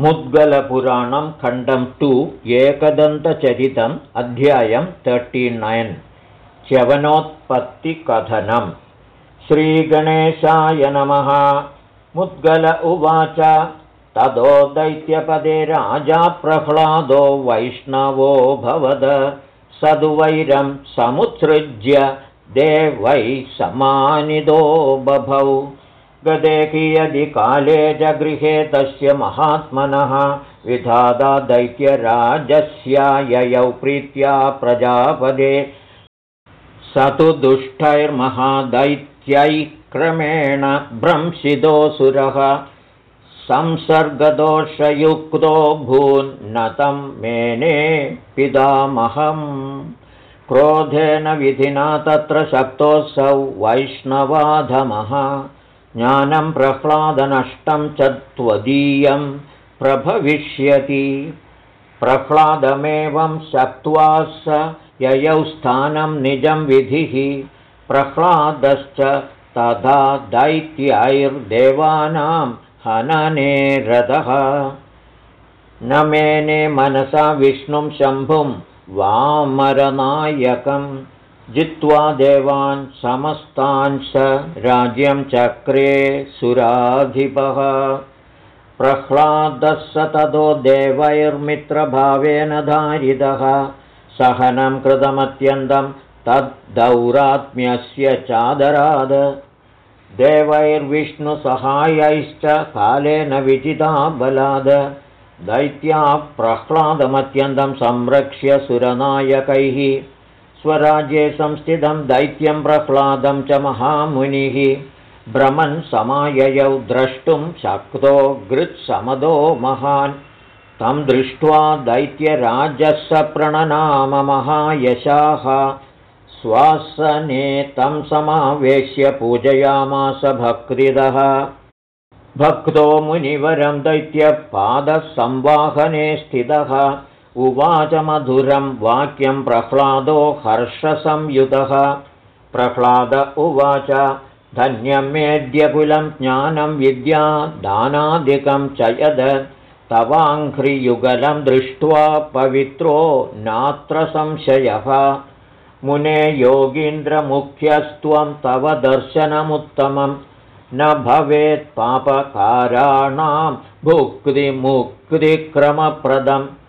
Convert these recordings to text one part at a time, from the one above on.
मुद्गलपुराणं खण्डं टु एकदन्तचरितम् अध्यायं तर्टिनैन् च्यवनोत्पत्तिकथनम्. श्रीगणेशाय नमः। मुद्गल उवाच तदो दैत्यपदे राजा प्रह्लादो वैष्णवो भवद। सदुवैरं समुत्सृज्य देवैः समानिदो बभौ गदे कियदि काले जगृहे तस्य महात्मनः विधाता दैत्यराजस्याययौ प्रीत्या प्रजापदे। स तु दुष्टैर्महादैत्यैक्रमेण भ्रंशिदोऽसुरः संसर्गदोषयुक्तो भून्नतं मेने पितामहम्। क्रोधेन विधिना तत्र शक्तोऽसौ वैष्णवाधमः ज्ञानं प्रह्लादनष्टं च त्वदीयं प्रभविष्यति। प्रह्लादमेवं शक्त्वा स ययौ स्थानं निजं विधिः। प्रह्लादश्च दैत्यैर्देवानां हनने रथः। न मेने मनसा विष्णुं शम्भुं वामरनायकम् जित्वा देवान् समस्तांश राज्यं चक्रे सुराधिपः। प्रह्लादः स ततो देवैर्मित्रभावेन धारितः। सहनं कृतमत्यन्तं तद्दौरात्म्यस्य चादराद। देवैर्विष्णुसहायैश्च कालेन विजिता बलाद। दैत्याः प्रह्लादमत्यन्तं संरक्ष्य सुरनायकैः स्वराज्ये संस्थितं दैत्यं प्रह्लादं च महामुनिः। भ्रमन् समाययौ द्रष्टुं शक्तो गृत्समदो महान्। तं दृष्ट्वा दैत्यराजः स प्रणनाम महायशाः। स्वासने तं समावेश्य पूजयामास भक्तिदः। भक्तो मुनिवरं दैत्यपादसंवाहने स्थितः उवाच मधुरं वाक्यं प्रह्लादो हर्षसंयुतः। प्रह्लाद उवाच धन्यं मेद्यकुलं ज्ञानं विद्या दानादिकं च यद्। तवाङ्घ्रियुगलं दृष्ट्वा पवित्रो नात्र संशयः। मुने योगीन्द्रमुख्यस्त्वं तव दर्शनमुत्तमं। न भवेत् पापकाराणां भुक्तिमुक्तिक्रमप्रदम्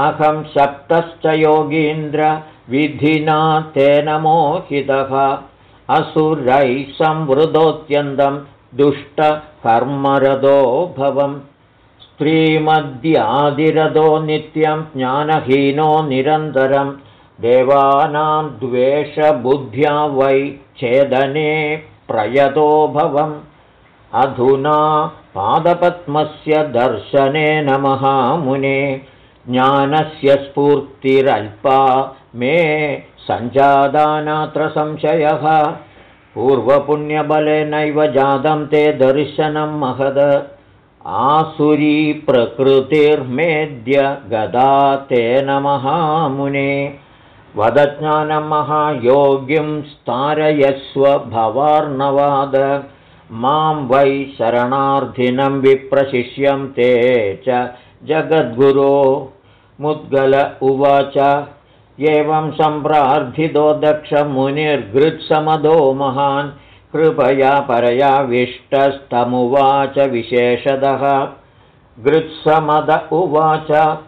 अहं शप्तश्च योगीन्द्रविधिना तेन मोहितः। असुरैः संवृदोऽत्यन्तं दुष्टकर्मरदो भवम्। स्त्रीमद्यादिरदो नित्यं ज्ञानहीनो निरन्तरं। देवानां द्वेषबुद्ध्या वै छेदने प्रयतो भवम्। अधुना पादपद्मस्य दर्शनेन महामुने ज्ञानस्य स्फूर्तिरल्पा मे सञ्जादानात्र संशयः। पूर्वपुण्यबलेनैव जातं ते दर्शनं महद। आसुरी प्रकृतिर्मेद्य गदा तेन महामुने। वदज्ञानं महायोग्यं स्तारयस्व भवार्णवाद मां वै शरणार्थिनं विप्रशिष्यं ते च जगद्गुरो। मुद्गल उवाच एवं सम्प्रार्थितो दक्षमुनिर्घृत्समदो महान्। कृपया परया विष्टस्तमुवाच विशेषदः। गृत्समद उवाच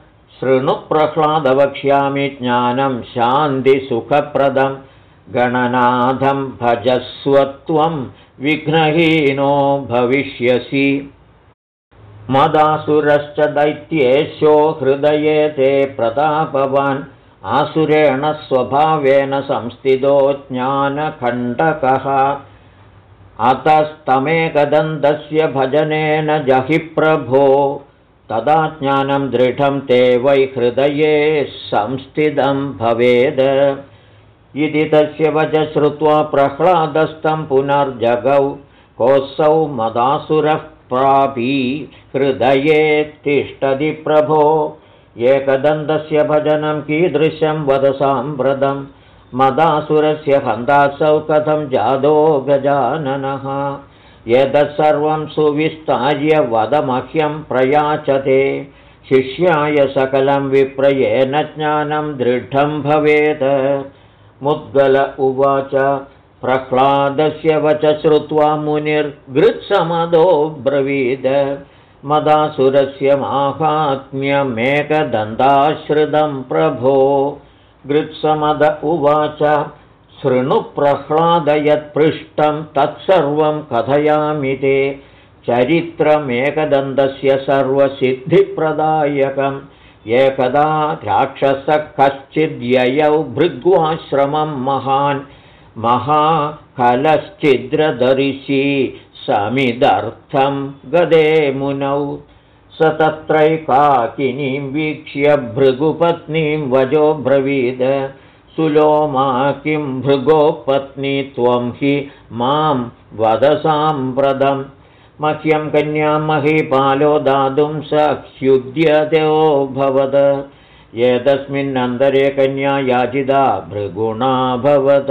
शृणुप्रह्लादवक्ष्यामि ज्ञानं शान्तिसुखप्रदं गणनाथं भजस्वत्वं विघ्नहीनो भविष्यसि। मदासुरश्च दैत्येशो हृदये ते प्रतापवान्। आसुरेण स्वभावेन संस्थितो ज्ञानखण्डकः। अतस्तमेकदन्तस्य भजनेन जहि प्रभो। तदा ज्ञानं दृढं ते वै हृदये संस्थितं भवेद् इति तस्य वच श्रुत्वा प्रह्लादस्तं पुनर्जगौ कोऽसौ मदासुरः प्रापी हृदये तिष्ठति प्रभो। एकदन्तस्य भजनं कीदृशं वद मदासुरस्य हन्तासौ कथं जादो गजाननः। यतः सुविस्तार्य वदमह्यं प्रयाचते। शिष्याय सकलं विप्रयेन ज्ञानं दृढं भवेत् मुद्गल उवाच प्रह्लादस्य वच श्रुत्वा मुनिर्गृत्समदो ब्रवीद। मदासुरस्य माहात्म्यमेकदन्ताश्रितं प्रभो। गृत्समद उवाच शृणुप्रह्लादयत्पृष्टं तत्सर्वं कथयामि ते। चरित्रमेकदन्तस्य सर्वसिद्धिप्रदायकम् एकदा राक्षसः कश्चिद्ययौ भृग्वाश्रमं महान् महाकलश्चिद्रदर्शी समिदर्थं गदे मुनौ। स तत्रैकाकिनीं वीक्ष्य भृगुपत्नीं वजो ब्रवीद। सुलोमा किं भृगोपत्नी त्वं हि मां वदसाम्प्रदम् मह्यं कन्यां महीपालो दातुं स भवद एतस्मिन्नन्तरे कन्या याचिता भृगुणाभवद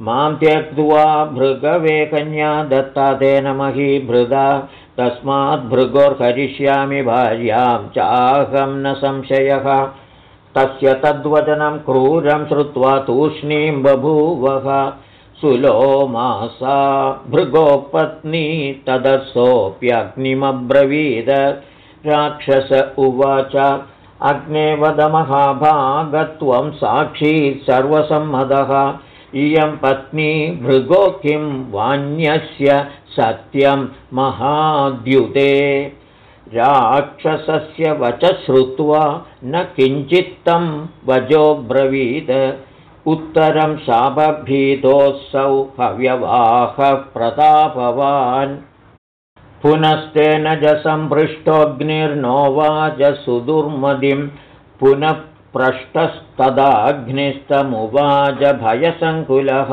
मां त्यक्त्वा भृगवे कन्या दत्ता तेन महीभृदा तस्मात् भृगोर्हरिष्यामि भार्यां चाहं न संशयः। तस्य तद्वचनं क्रूरं श्रुत्वा तूष्णीं बभूवः सुलोमासा भृगोपत्नी तदसोऽप्यग्निमब्रवीद। राक्षस उवाच अग्नेवदमहाभागत्वं साक्षी सर्वसम्मतः इयं पत्नी भृगो किं वान्यस्य सत्यं महाद्युते। राक्षसस्य वच श्रुत्वा न किञ्चित्तं वजोब्रवीद उत्तरं शापभीतोऽसौ हव्यवाहः प्रतापवान्। पुनस्तेन ज सम्पृष्टोऽग्निर्नोवाच सुदुर्मदिं पुनः पृष्टस्तदाग्निस्तमुवाच भयसङ्कुलः।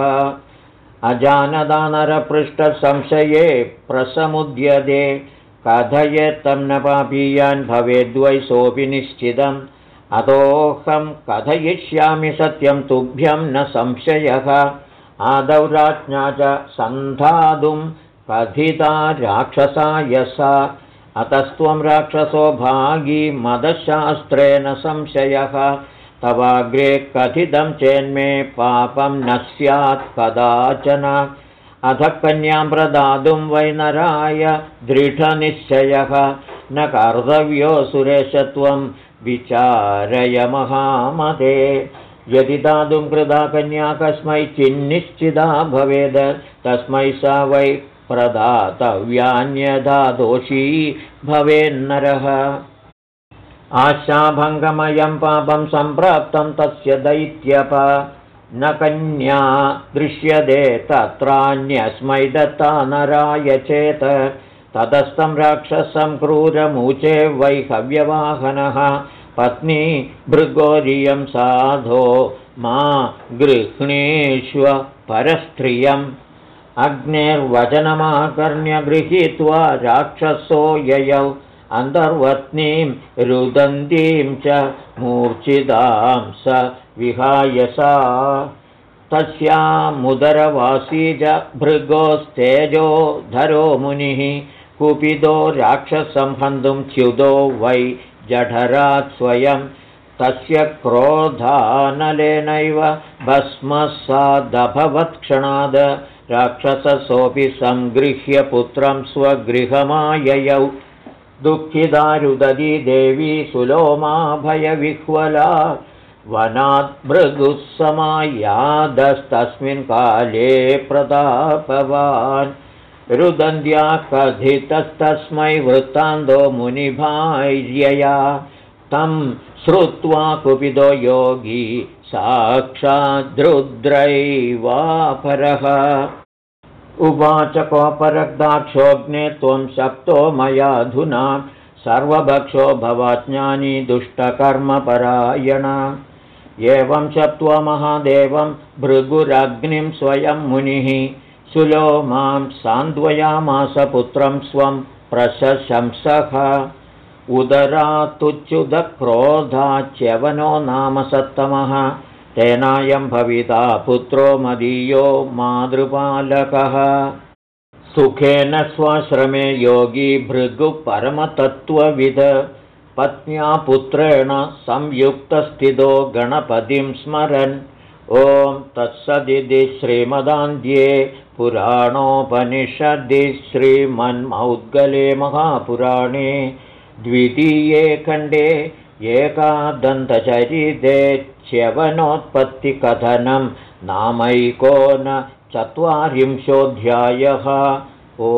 अजानदानरपृष्ठसंशये प्रसमुद्यते कथयेत्तं न पापीयान् भवेद्वै सोऽपि निश्चितम् अतोऽहं कथयिष्यामि सत्यं तुभ्यं न संशयः। आदौ राज्ञा च सन्धातुं कथिता राक्षसायसा अतस्त्वं राक्षसो भागी मदशास्त्रेण संशयः। तवाग्रे कथितं चेन्मे पापं न स्यात् कदाचन। अथ कन्यां प्रदातुं वैनराय दृढनिश्चयः। न कर्तव्यो सुरेशत्वं विचारय महामते। यदि दातुं कृता कन्या कस्मै चिन्निश्चिता भवेद् तस्मै सा वै प्रदातव्यान्यथा दोषी भवेन्नरः। आशाभङ्गमयं पापं सम्प्राप्तं तस्य दैत्यप। न कन्या दृश्यते तत्रान्यस्मै दत्ता नराय चेत् ततस्तं राक्षसं क्रूरमूचे वैहव्यवाहनः पत्नी भृगोरियं साधो मा गृह्णीष्व परस्त्रियम्। अग्नेर्वचनमाकर्ण्य गृहीत्वा राक्षसो ययौ अन्तर्वत्नीं रुदन्तीं च मूर्च्छितां स विहायसा तस्यामुदरवासी च भृगोस्तेजो धरो मुनिः कुपितो राक्षसं हन्तुं च्युतो वै जठरात् स्वयं। तस्य क्रोधानलेनैव भस्मसादभवत्क्षणाद राक्षससोऽपि सङ्गृह्य पुत्रं स्वगृहमाययौ। दुःखिदारुदधी देवी सुलोमा भयविह्वला वनाद्भृगुः काले प्रतापवान् रुदन्त्या कथितस्तस्मै वृत्तान्तो मुनिभार्यया। तं श्रुत्वा कुपितो योगी साक्षाद्रुद्रैवापरः उवाच कोपरग्दाक्षोऽग्ने त्वं शप्तो मयाधुना सर्वभक्षो भवाज्ञानी दुष्टकर्मपरायण। एवं शप्त्वा महादेवं भृगुरग्निं स्वयं मुनिः सुलो मां सान्द्वयामास पुत्रं स्वं प्रशशंसः उदरातुच्युतक्रोधाच्यवनो नाम सत्तमः। तेनायं भविता पुत्रो मदीयो मातृपालकः। सुखेन स्वाश्रमे योगी भृगुपरमतत्त्वविद पत्न्या पुत्रेण संयुक्तस्थितो गणपतिं स्मरन् ॐ तत्सदिति श्रीमदान्ध्ये पुराणोपनिषदि श्रीमन्मौद्गले महापुराणे द्वितीये खण्डे एकादन्तचरिते च्यवनोत्पत्तिकथनं नामैको न चत्वारिंशोऽध्यायः ओ